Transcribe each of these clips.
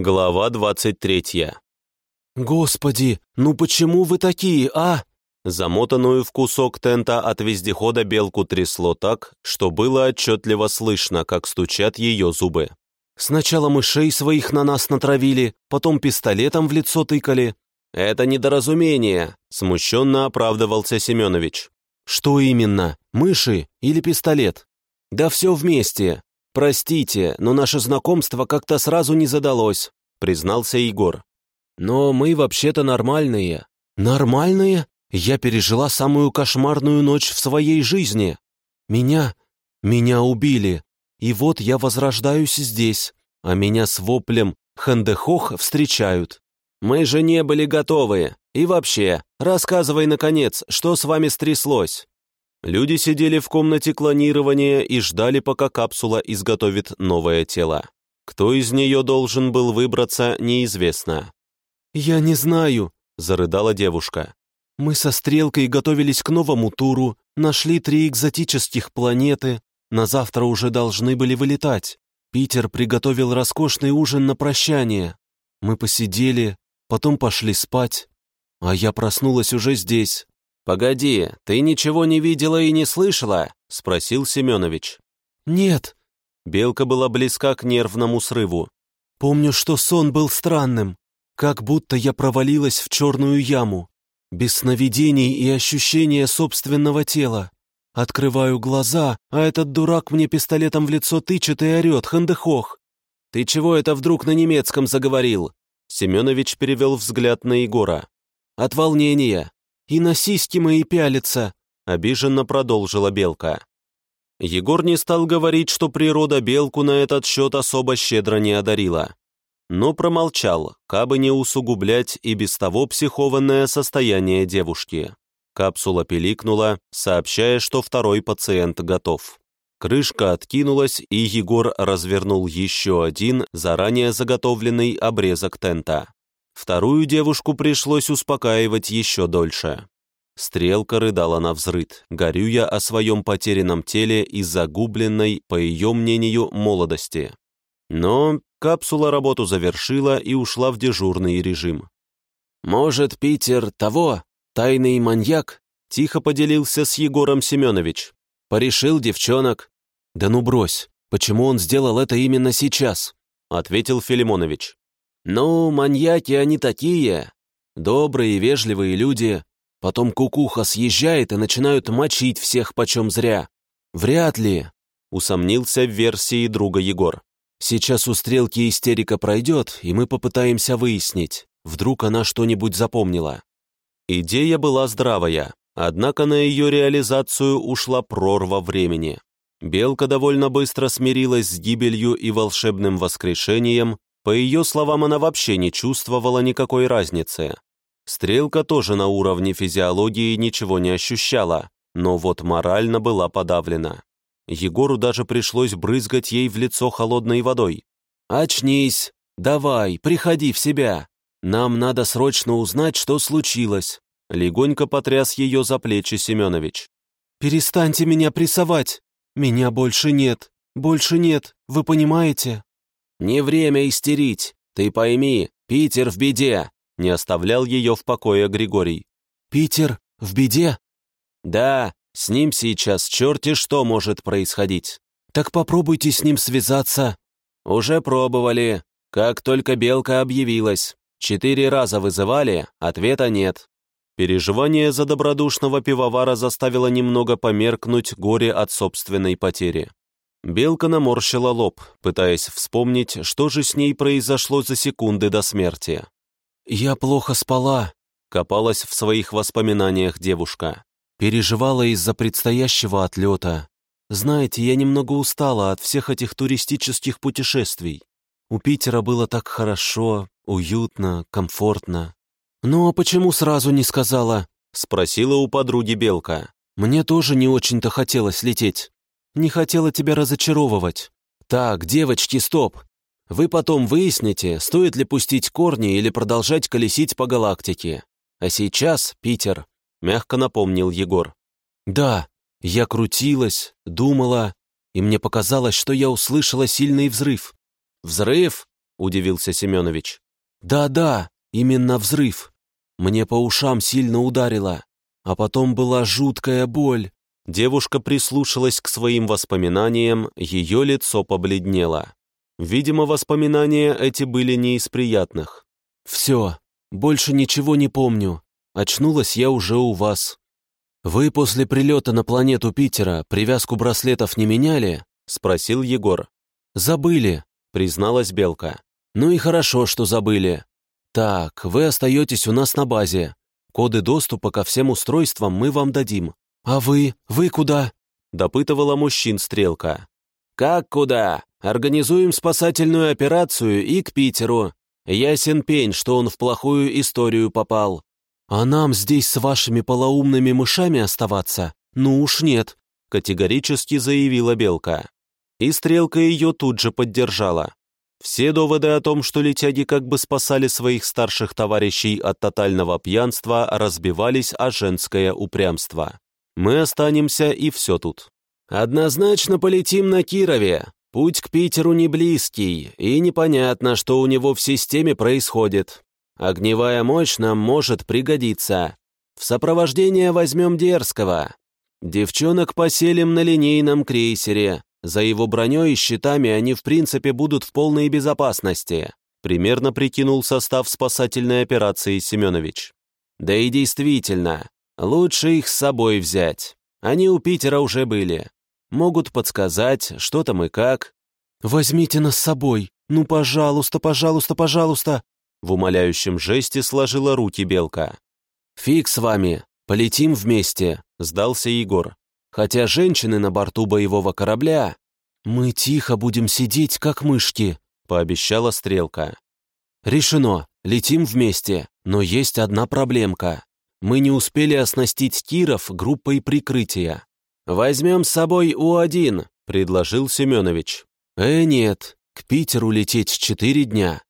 Глава 23. «Господи, ну почему вы такие, а?» Замотанную в кусок тента от вездехода белку трясло так, что было отчетливо слышно, как стучат ее зубы. «Сначала мышей своих на нас натравили, потом пистолетом в лицо тыкали». «Это недоразумение», — смущенно оправдывался Семенович. «Что именно, мыши или пистолет?» «Да все вместе. «Простите, но наше знакомство как-то сразу не задалось», — признался Егор. «Но мы вообще-то нормальные». «Нормальные? Я пережила самую кошмарную ночь в своей жизни. Меня... меня убили. И вот я возрождаюсь здесь, а меня с воплем «Хендехох» встречают. Мы же не были готовы. И вообще, рассказывай, наконец, что с вами стряслось». Люди сидели в комнате клонирования и ждали, пока капсула изготовит новое тело. Кто из нее должен был выбраться, неизвестно. «Я не знаю», — зарыдала девушка. «Мы со Стрелкой готовились к новому туру, нашли три экзотических планеты, на завтра уже должны были вылетать. Питер приготовил роскошный ужин на прощание. Мы посидели, потом пошли спать, а я проснулась уже здесь, «Погоди, ты ничего не видела и не слышала?» — спросил Семенович. «Нет». Белка была близка к нервному срыву. «Помню, что сон был странным, как будто я провалилась в черную яму, без сновидений и ощущения собственного тела. Открываю глаза, а этот дурак мне пистолетом в лицо тычет и орет, хандехох. «Ты чего это вдруг на немецком заговорил?» Семенович перевел взгляд на Егора. «От волнения и на сиськи мои пялится», — обиженно продолжила Белка. Егор не стал говорить, что природа Белку на этот счет особо щедро не одарила. Но промолчал, кабы не усугублять и без того психованное состояние девушки. Капсула пиликнула, сообщая, что второй пациент готов. Крышка откинулась, и Егор развернул еще один, заранее заготовленный обрезок тента. Вторую девушку пришлось успокаивать еще дольше. Стрелка рыдала на взрыд, горюя о своем потерянном теле и загубленной, по ее мнению, молодости. Но капсула работу завершила и ушла в дежурный режим. «Может, Питер того, тайный маньяк?» Тихо поделился с Егором Семенович. «Порешил девчонок». «Да ну брось, почему он сделал это именно сейчас?» Ответил Филимонович. «Ну, маньяки они такие. Добрые, вежливые люди. Потом кукуха съезжает и начинают мочить всех почем зря. Вряд ли», — усомнился в версии друга Егор. «Сейчас у Стрелки истерика пройдет, и мы попытаемся выяснить. Вдруг она что-нибудь запомнила». Идея была здравая, однако на ее реализацию ушла прорва времени. Белка довольно быстро смирилась с гибелью и волшебным воскрешением, по ее словам, она вообще не чувствовала никакой разницы. Стрелка тоже на уровне физиологии ничего не ощущала, но вот морально была подавлена. Егору даже пришлось брызгать ей в лицо холодной водой. «Очнись! Давай, приходи в себя! Нам надо срочно узнать, что случилось!» Легонько потряс ее за плечи Семенович. «Перестаньте меня прессовать! Меня больше нет! Больше нет! Вы понимаете?» «Не время истерить. Ты пойми, Питер в беде!» Не оставлял ее в покое Григорий. «Питер в беде?» «Да, с ним сейчас черти что может происходить». «Так попробуйте с ним связаться». «Уже пробовали. Как только Белка объявилась. Четыре раза вызывали, ответа нет». Переживание за добродушного пивовара заставило немного померкнуть горе от собственной потери. Белка наморщила лоб, пытаясь вспомнить, что же с ней произошло за секунды до смерти. «Я плохо спала», — копалась в своих воспоминаниях девушка. «Переживала из-за предстоящего отлета. Знаете, я немного устала от всех этих туристических путешествий. У Питера было так хорошо, уютно, комфортно. «Ну а почему сразу не сказала?» — спросила у подруги Белка. «Мне тоже не очень-то хотелось лететь. Не хотела тебя разочаровывать. Так, девочки, стоп. Вы потом выясните, стоит ли пустить корни или продолжать колесить по галактике. А сейчас, Питер, мягко напомнил Егор. Да, я крутилась, думала, и мне показалось, что я услышала сильный взрыв. Взрыв? — удивился Семенович. «Да-да, именно взрыв. Мне по ушам сильно ударило, а потом была жуткая боль». Девушка прислушалась к своим воспоминаниям, ее лицо побледнело. Видимо, воспоминания эти были не из приятных. «Все, больше ничего не помню. Очнулась я уже у вас». «Вы после прилета на планету Питера привязку браслетов не меняли?» — спросил Егор. «Забыли», — призналась Белка. «Ну и хорошо, что забыли. Так, вы остаетесь у нас на базе. Коды доступа ко всем устройствам мы вам дадим. А вы? Вы куда?» — допытывала мужчин Стрелка. «Как куда? Организуем спасательную операцию и к Питеру. Ясен пень, что он в плохую историю попал. А нам здесь с вашими полоумными мышами оставаться? Ну уж нет», — категорически заявила Белка. И Стрелка ее тут же поддержала. Все доводы о том, что летяги как бы спасали своих старших товарищей от тотального пьянства, разбивались о женское упрямство. Мы останемся, и все тут. Однозначно полетим на Кирове. Путь к Питеру не близкий, и непонятно, что у него в системе происходит. Огневая мощь нам может пригодиться. В сопровождение возьмем Дерзкого. Девчонок поселим на линейном крейсере. За его броней и щитами они в принципе будут в полной безопасности. Примерно прикинул состав спасательной операции Семенович. Да и действительно, лучше их с собой взять. Они у Питера уже были. Могут подсказать, что там и как. «Возьмите нас с собой! Ну, пожалуйста, пожалуйста, пожалуйста!» В умоляющем жесте сложила руки Белка. «Фиг с вами! Полетим вместе!» — сдался Егор. «Хотя женщины на борту боевого корабля...» «Мы тихо будем сидеть, как мышки», — пообещала Стрелка. «Решено, летим вместе, но есть одна проблемка. Мы не успели оснастить Киров группой прикрытия. «Возьмем с собой У-1», — предложил Семенович. «Э, нет, к Питеру лететь четыре дня.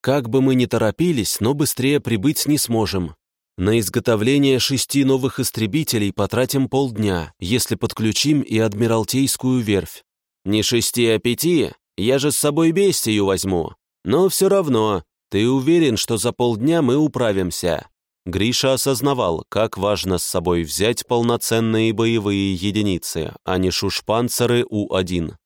Как бы мы ни торопились, но быстрее прибыть не сможем. На изготовление шести новых истребителей потратим полдня, если подключим и Адмиралтейскую верфь. Не шести, а пяти, я же с собой бестию возьму. Но все равно, ты уверен, что за полдня мы управимся?» Гриша осознавал, как важно с собой взять полноценные боевые единицы, а не шушпанцеры У-1.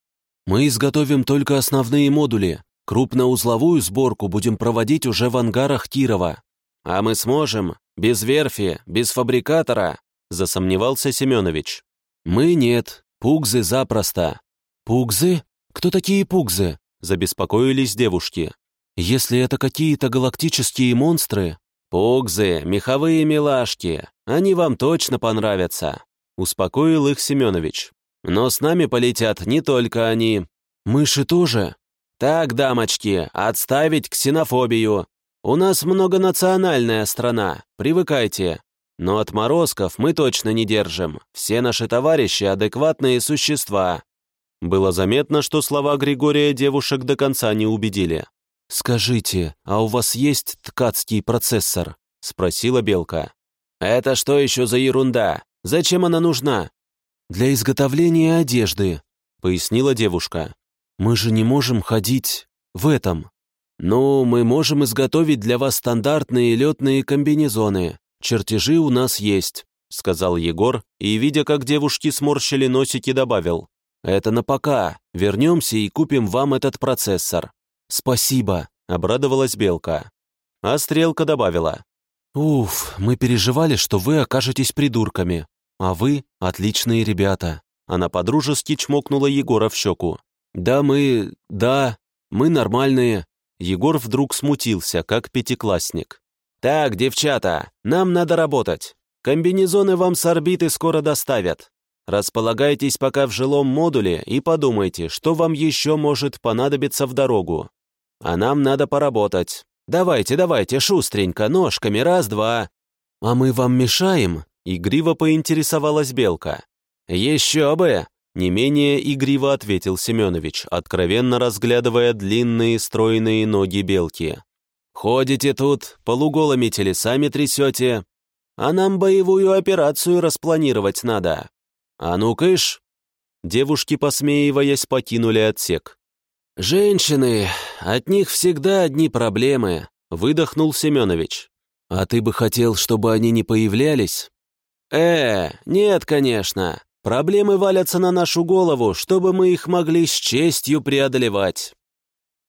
«Мы изготовим только основные модули. Крупноузловую сборку будем проводить уже в ангарах Кирова». «А мы сможем? Без верфи, без фабрикатора?» — засомневался Семенович. «Мы нет. Пугзы запросто». «Пугзы? Кто такие пугзы?» — забеспокоились девушки. «Если это какие-то галактические монстры, «Пугзы, меховые милашки, они вам точно понравятся», — успокоил их Семенович. «Но с нами полетят не только они. Мыши тоже?» «Так, дамочки, отставить ксенофобию. У нас многонациональная страна, привыкайте. Но отморозков мы точно не держим. Все наши товарищи — адекватные существа». Было заметно, что слова Григория девушек до конца не убедили. «Скажите, а у вас есть ткацкий процессор?» — спросила Белка. «Это что еще за ерунда? Зачем она нужна?» «Для изготовления одежды», — пояснила девушка. «Мы же не можем ходить в этом». «Ну, мы можем изготовить для вас стандартные летные комбинезоны. Чертежи у нас есть», — сказал Егор, и, видя, как девушки сморщили носики, добавил. «Это на пока. Вернемся и купим вам этот процессор. «Спасибо», — обрадовалась Белка. А Стрелка добавила. «Уф, мы переживали, что вы окажетесь придурками, а вы — отличные ребята». Она подружески чмокнула Егора в щеку. «Да мы... да, мы нормальные». Егор вдруг смутился, как пятиклассник. «Так, девчата, нам надо работать. Комбинезоны вам с орбиты скоро доставят. Располагайтесь пока в жилом модуле и подумайте, что вам еще может понадобиться в дорогу. А нам надо поработать. Давайте, давайте, шустренько, ножками, раз-два». «А мы вам мешаем?» — игриво поинтересовалась Белка. «Еще бы!» — не менее игриво ответил Семенович, откровенно разглядывая длинные стройные ноги Белки. «Ходите тут, полуголыми телесами трясете, а нам боевую операцию распланировать надо. А ну кыш!» Девушки, посмеиваясь, покинули отсек. «Женщины, от них всегда одни проблемы», — выдохнул Семенович. «А ты бы хотел, чтобы они не появлялись?» «Э, нет, конечно. Проблемы валятся на нашу голову, чтобы мы их могли с честью преодолевать».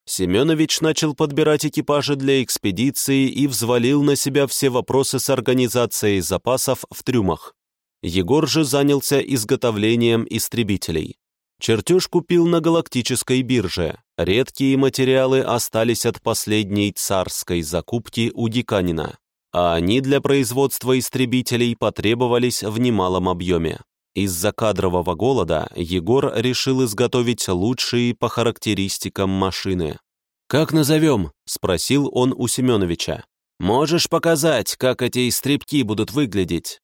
Семенович начал подбирать экипажи для экспедиции и взвалил на себя все вопросы с организацией запасов в трюмах. Егор же занялся изготовлением истребителей. Чертеж купил на галактической бирже. Редкие материалы остались от последней царской закупки у Диканина, а они для производства истребителей потребовались в немалом объеме. Из-за кадрового голода Егор решил изготовить лучшие по характеристикам машины. «Как назовем?» — спросил он у Семеновича. «Можешь показать, как эти истребки будут выглядеть?»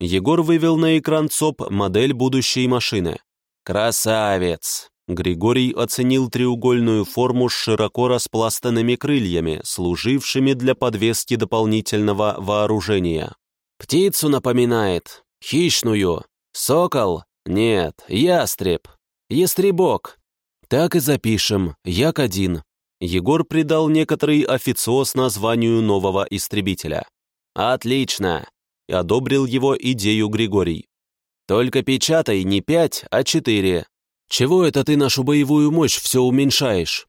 Егор вывел на экран ЦОП модель будущей машины. «Красавец!» Григорий оценил треугольную форму с широко распластанными крыльями, служившими для подвески дополнительного вооружения. «Птицу напоминает. Хищную. Сокол? Нет, ястреб. Ястребок. Так и запишем. Як-1». Егор придал некоторый официоз названию нового истребителя. «Отлично!» — одобрил его идею Григорий. «Только печатай не пять, а четыре. Чего это ты нашу боевую мощь все уменьшаешь?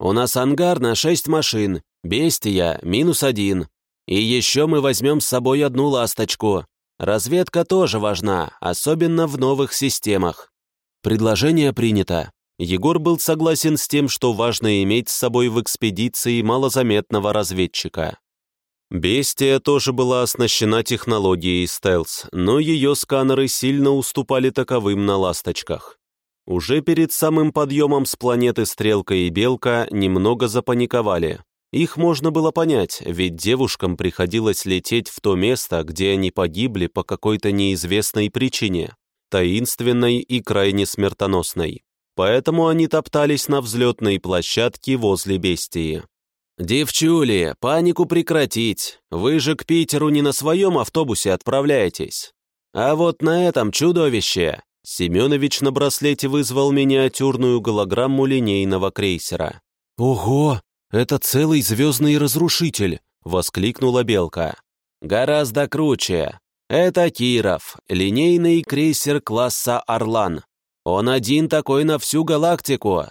У нас ангар на шесть машин, бестия минус один. И еще мы возьмем с собой одну ласточку. Разведка тоже важна, особенно в новых системах. Предложение принято. Егор был согласен с тем, что важно иметь с собой в экспедиции малозаметного разведчика. Бестия тоже была оснащена технологией стелс, но ее сканеры сильно уступали таковым на ласточках. Уже перед самым подъемом с планеты Стрелка и Белка немного запаниковали. Их можно было понять, ведь девушкам приходилось лететь в то место, где они погибли по какой-то неизвестной причине, таинственной и крайне смертоносной. Поэтому они топтались на взлетной площадке возле бестии. «Девчули, панику прекратить! Вы же к Питеру не на своем автобусе отправляетесь. А вот на этом чудовище!» Семенович на браслете вызвал миниатюрную голограмму линейного крейсера. «Ого! «Это целый звездный разрушитель!» — воскликнула Белка. «Гораздо круче. Это Киров, линейный крейсер класса «Орлан». Он один такой на всю галактику».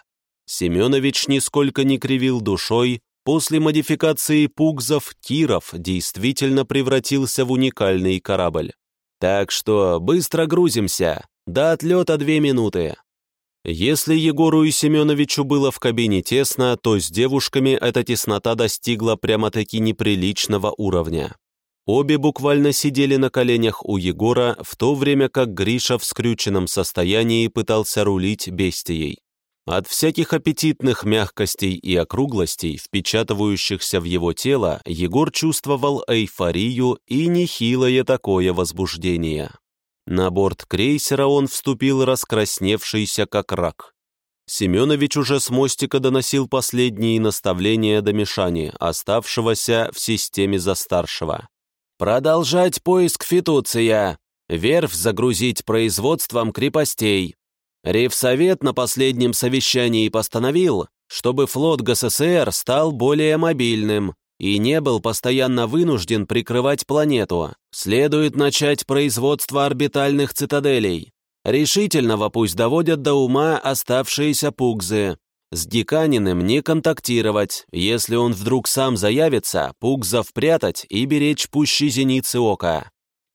Семенович нисколько не кривил душой, после модификации пугзов Киров действительно превратился в уникальный корабль. «Так что быстро грузимся. До отлета две минуты». Если Егору и Семеновичу было в кабине тесно, то с девушками эта теснота достигла прямо-таки неприличного уровня. Обе буквально сидели на коленях у Егора, в то время как Гриша в скрюченном состоянии пытался рулить бестией. От всяких аппетитных мягкостей и округлостей, впечатывающихся в его тело, Егор чувствовал эйфорию и нехилое такое возбуждение. На борт крейсера он вступил раскрасневшийся как рак. Семенович уже с мостика доносил последние наставления до Мишани, оставшегося в системе за старшего. «Продолжать поиск фитуция. Верфь загрузить производством крепостей. Ревсовет на последнем совещании постановил, чтобы флот ГССР стал более мобильным, и не был постоянно вынужден прикрывать планету. Следует начать производство орбитальных цитаделей. Решительного пусть доводят до ума оставшиеся пугзы. С Диканиным не контактировать. Если он вдруг сам заявится, пугзов прятать и беречь пущи зеницы ока.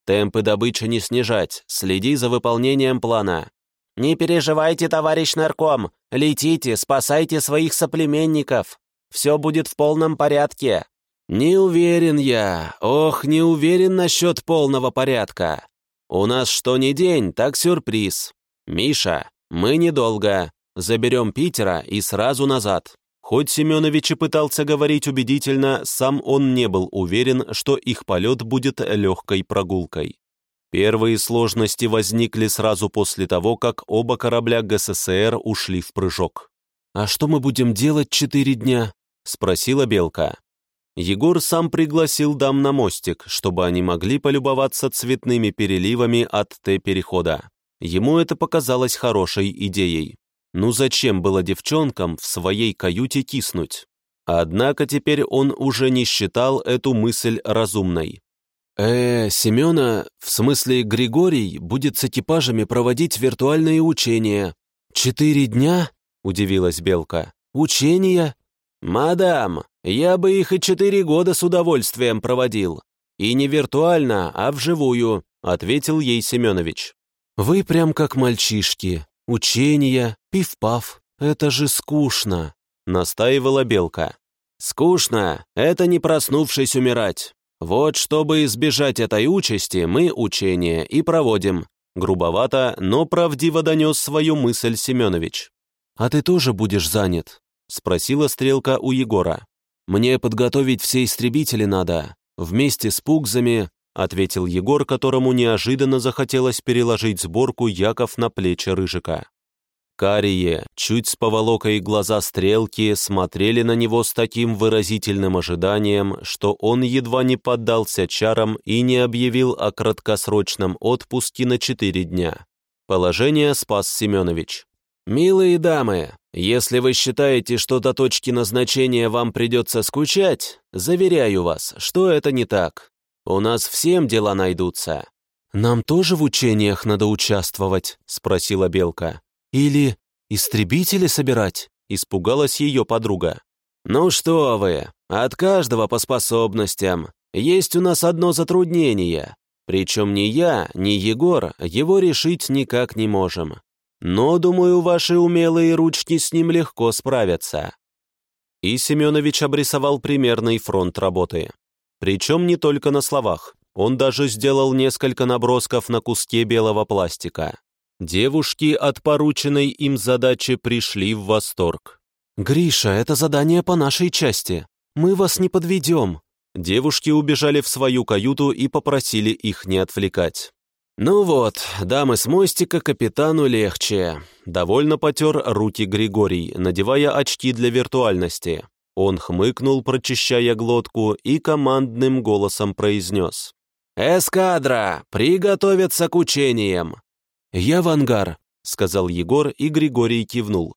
Темпы добычи не снижать, следи за выполнением плана. «Не переживайте, товарищ нарком, летите, спасайте своих соплеменников. Все будет в полном порядке». «Не уверен я, ох, не уверен насчет полного порядка. У нас что ни день, так сюрприз. Миша, мы недолго. Заберем Питера и сразу назад». Хоть Семенович и пытался говорить убедительно, сам он не был уверен, что их полет будет легкой прогулкой. Первые сложности возникли сразу после того, как оба корабля ГССР ушли в прыжок. «А что мы будем делать четыре дня?» спросила Белка. Егор сам пригласил дам на мостик, чтобы они могли полюбоваться цветными переливами от Т-перехода. Ему это показалось хорошей идеей. Ну зачем было девчонкам в своей каюте киснуть? Однако теперь он уже не считал эту мысль разумной. «Э, Семена, в смысле Григорий, будет с экипажами проводить виртуальные учения. Четыре дня?» — удивилась Белка. «Учения?» «Мадам, я бы их и четыре года с удовольствием проводил. И не виртуально, а вживую», — ответил ей Семенович. «Вы прям как мальчишки. Учения, пиф-паф. Это же скучно», — настаивала Белка. «Скучно — это не проснувшись умирать. Вот чтобы избежать этой участи, мы учения и проводим». Грубовато, но правдиво донес свою мысль Семенович. «А ты тоже будешь занят?» — спросила Стрелка у Егора. «Мне подготовить все истребители надо, вместе с пугзами», — ответил Егор, которому неожиданно захотелось переложить сборку Яков на плечи Рыжика. Карие, чуть с поволокой глаза стрелки смотрели на него с таким выразительным ожиданием, что он едва не поддался чарам и не объявил о краткосрочном отпуске на четыре дня. Положение спас Семенович. «Милые дамы, если вы считаете, что до точки назначения вам придется скучать, заверяю вас, что это не так. У нас всем дела найдутся». «Нам тоже в учениях надо участвовать?» — спросила Белка. «Или истребители собирать?» — испугалась ее подруга. «Ну что вы, от каждого по способностям. Есть у нас одно затруднение. Причем ни я, ни Егор его решить никак не можем. Но, думаю, ваши умелые ручки с ним легко справятся». И Семенович обрисовал примерный фронт работы. Причем не только на словах. Он даже сделал несколько набросков на куске белого пластика. Девушки от порученной им задачи пришли в восторг. «Гриша, это задание по нашей части. Мы вас не подведем». Девушки убежали в свою каюту и попросили их не отвлекать. «Ну вот, дамы с мостика капитану легче», — довольно потер руки Григорий, надевая очки для виртуальности. Он хмыкнул, прочищая глотку, и командным голосом произнес. «Эскадра, приготовиться к учениям!» «Я в ангар», — сказал Егор, и Григорий кивнул.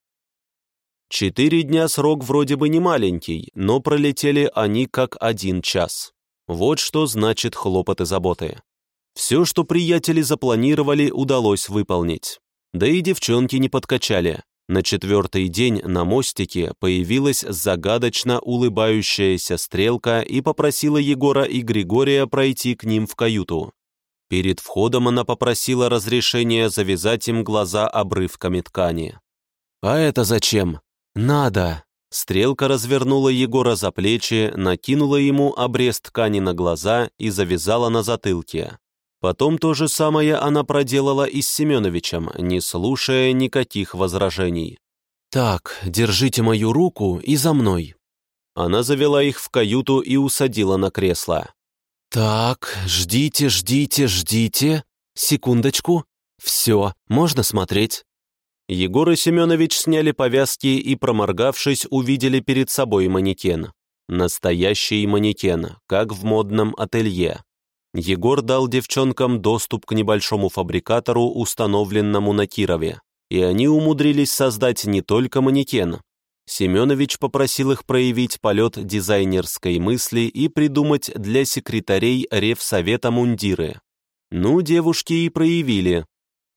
Четыре дня срок вроде бы не маленький, но пролетели они как один час. Вот что значит хлопоты заботы. Все, что приятели запланировали, удалось выполнить. Да и девчонки не подкачали. На четвертый день на мостике появилась загадочно улыбающаяся стрелка и попросила Егора и Григория пройти к ним в каюту. Перед входом она попросила разрешения завязать им глаза обрывками ткани. «А это зачем?» «Надо!» Стрелка развернула Егора за плечи, накинула ему обрез ткани на глаза и завязала на затылке. Потом то же самое она проделала и с Семеновичем, не слушая никаких возражений. «Так, держите мою руку и за мной». Она завела их в каюту и усадила на кресло. «Так, ждите, ждите, ждите. Секундочку. Все, можно смотреть». Егор и Семенович сняли повязки и, проморгавшись, увидели перед собой манекен. Настоящий манекен, как в модном ателье. Егор дал девчонкам доступ к небольшому фабрикатору, установленному на Кирове, и они умудрились создать не только манекен. Семенович попросил их проявить полет дизайнерской мысли и придумать для секретарей Ревсовета мундиры. Ну, девушки и проявили.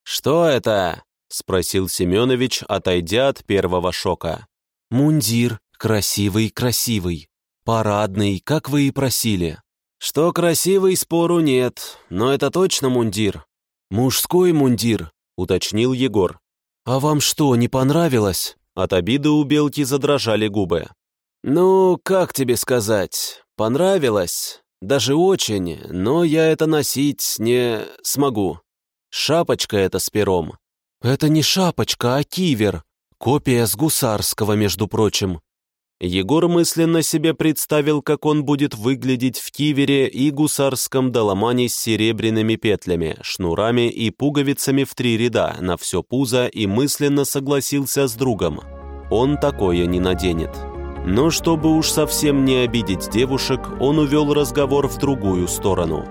«Что это?» — спросил Семенович, отойдя от первого шока. «Мундир, красивый-красивый, парадный, как вы и просили». «Что красивый, спору нет, но это точно мундир». «Мужской мундир», — уточнил Егор. «А вам что, не понравилось?» От обиды у Белки задрожали губы. «Ну, как тебе сказать, понравилось, даже очень, но я это носить не смогу. Шапочка эта с пером». «Это не шапочка, а кивер. Копия с гусарского, между прочим. Егор мысленно себе представил, как он будет выглядеть в кивере и гусарском доломане с серебряными петлями, шнурами и пуговицами в три ряда на все пузо и мысленно согласился с другом. Он такое не наденет. Но чтобы уж совсем не обидеть девушек, он увел разговор в другую сторону.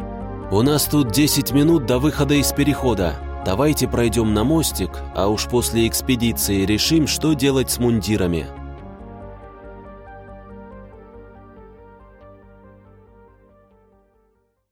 «У нас тут 10 минут до выхода из перехода. Давайте пройдем на мостик, а уж после экспедиции решим, что делать с мундирами».